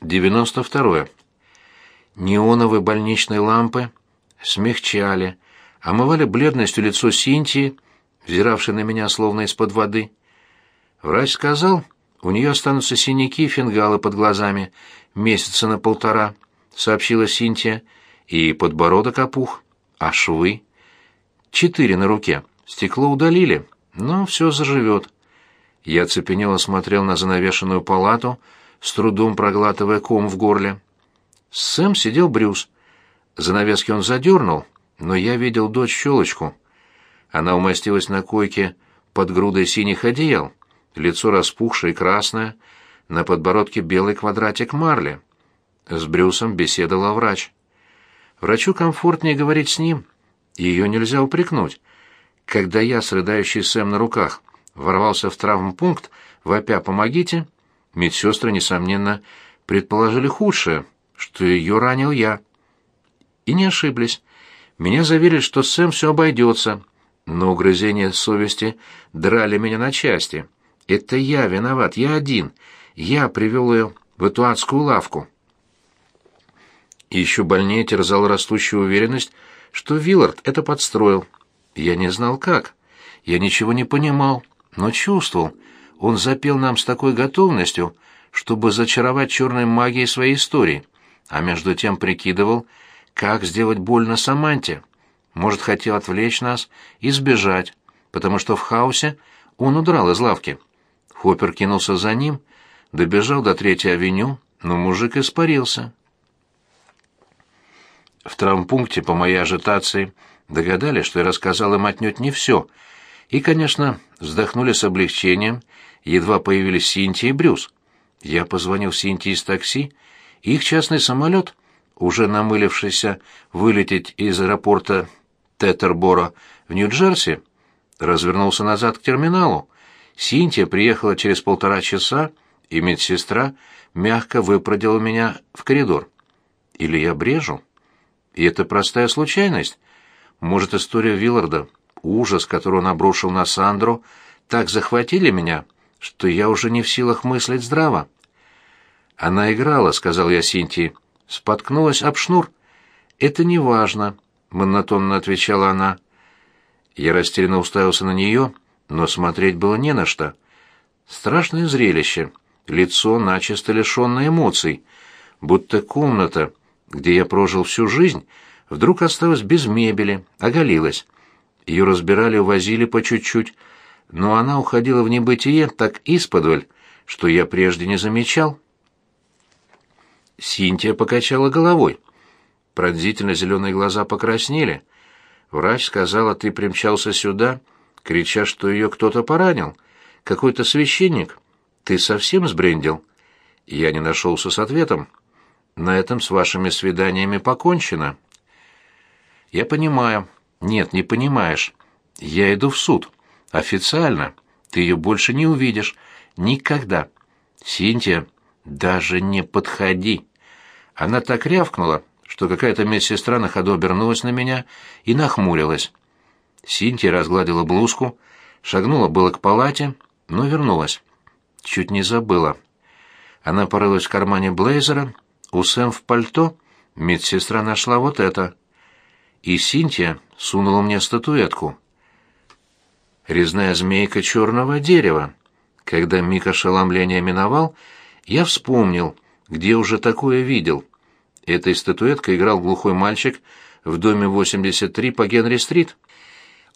92. Неоновые больничные лампы смягчали, омывали бледностью лицо Синтии, взиравшей на меня словно из-под воды. Врач сказал, у нее останутся синяки и фингалы под глазами месяца на полтора, сообщила Синтия, и подбородок опух, а швы? Четыре на руке. Стекло удалили, но все заживет. Я цепенело смотрел на занавешенную палату, с трудом проглатывая ком в горле. Сэм сидел Брюс. Занавески он задернул, но я видел дочь щелочку. Она умостилась на койке под грудой синих одеял, лицо распухшее и красное, на подбородке белый квадратик марли. С Брюсом беседовала врач. Врачу комфортнее говорить с ним. Ее нельзя упрекнуть. Когда я с рыдающей Сэм на руках ворвался в травмпункт, вопя «помогите», медсестры, несомненно, предположили худшее, что ее ранил я. И не ошиблись. Меня заверили, что Сэм все обойдется, но угрызения совести драли меня на части. Это я виноват, я один. Я привел ее в эту адскую лавку. И еще больнее терзала растущая уверенность, что Виллард это подстроил. Я не знал как. Я ничего не понимал, но чувствовал. Он запел нам с такой готовностью, чтобы зачаровать черной магией своей истории, а между тем прикидывал, как сделать больно Саманте. Может, хотел отвлечь нас и сбежать, потому что в хаосе он удрал из лавки. Хоппер кинулся за ним, добежал до Третьей авеню, но мужик испарился. В травмпункте по моей ажитации догадались, что я рассказал им отнюдь не все, и, конечно, вздохнули с облегчением, едва появились Синтия и Брюс. Я позвонил Синтии из такси, их частный самолет, уже намылившийся вылететь из аэропорта Тетербора в Нью-Джерси, развернулся назад к терминалу. Синтия приехала через полтора часа, и медсестра мягко выпродила меня в коридор. Или я брежу? И это простая случайность? Может, история Вилларда, ужас, который он обрушил на Сандру, так захватили меня, что я уже не в силах мыслить здраво? Она играла, сказал я Синтии, споткнулась об шнур. Это не важно, монотонно отвечала она. Я растерянно уставился на нее, но смотреть было не на что. Страшное зрелище, лицо начисто лишенное эмоций, будто комната, где я прожил всю жизнь, вдруг осталась без мебели, оголилась. Ее разбирали, увозили по чуть-чуть, но она уходила в небытие так исподволь, что я прежде не замечал. Синтия покачала головой. Пронзительно зеленые глаза покраснели. Врач сказала, ты примчался сюда, крича, что ее кто-то поранил. Какой-то священник. Ты совсем сбрендил? Я не нашелся с ответом. На этом с вашими свиданиями покончено. Я понимаю. Нет, не понимаешь. Я иду в суд. Официально. Ты ее больше не увидишь. Никогда. Синтия, даже не подходи. Она так рявкнула, что какая-то медсестра на ходу обернулась на меня и нахмурилась. Синтия разгладила блузку, шагнула было к палате, но вернулась. Чуть не забыла. Она порылась в кармане блейзера, у Сэм в пальто медсестра нашла вот это. И Синтия сунула мне статуэтку. Резная змейка черного дерева. Когда миг ошеломления миновал, я вспомнил, где уже такое видел. Этой статуэткой играл глухой мальчик в доме 83 по Генри-стрит.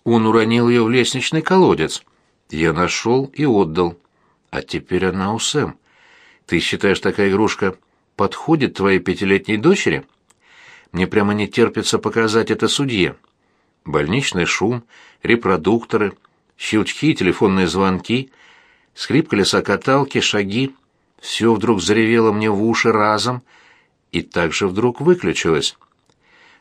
Он уронил ее в лестничный колодец. Я нашел и отдал. А теперь она у Сэм. Ты считаешь, такая игрушка подходит твоей пятилетней дочери? Мне прямо не терпится показать это судье. Больничный шум, репродукторы, щелчки телефонные звонки, скрип колеса каталки, шаги. Все вдруг заревело мне в уши разом и также вдруг выключилось.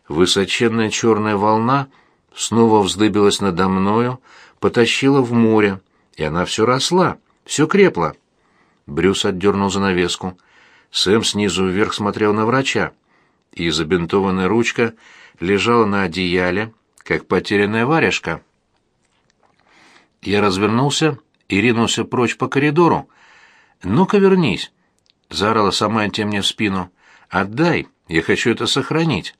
Высоченная черная волна снова вздыбилась надо мною, потащила в море, и она все росла, все крепла. Брюс отдернул занавеску. Сэм снизу вверх смотрел на врача, и забинтованная ручка лежала на одеяле, как потерянная варежка. Я развернулся и ринулся прочь по коридору. «Ну-ка вернись!» — заорала Самантия мне в спину. «Отдай, я хочу это сохранить».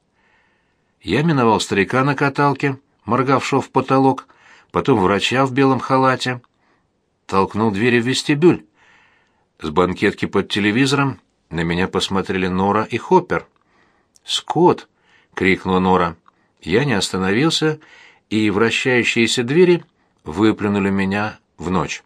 Я миновал старика на каталке, моргавшего в потолок, потом врача в белом халате. Толкнул двери в вестибюль. С банкетки под телевизором на меня посмотрели Нора и Хоппер. «Скотт!» — крикнула Нора. Я не остановился, и вращающиеся двери выплюнули меня в ночь.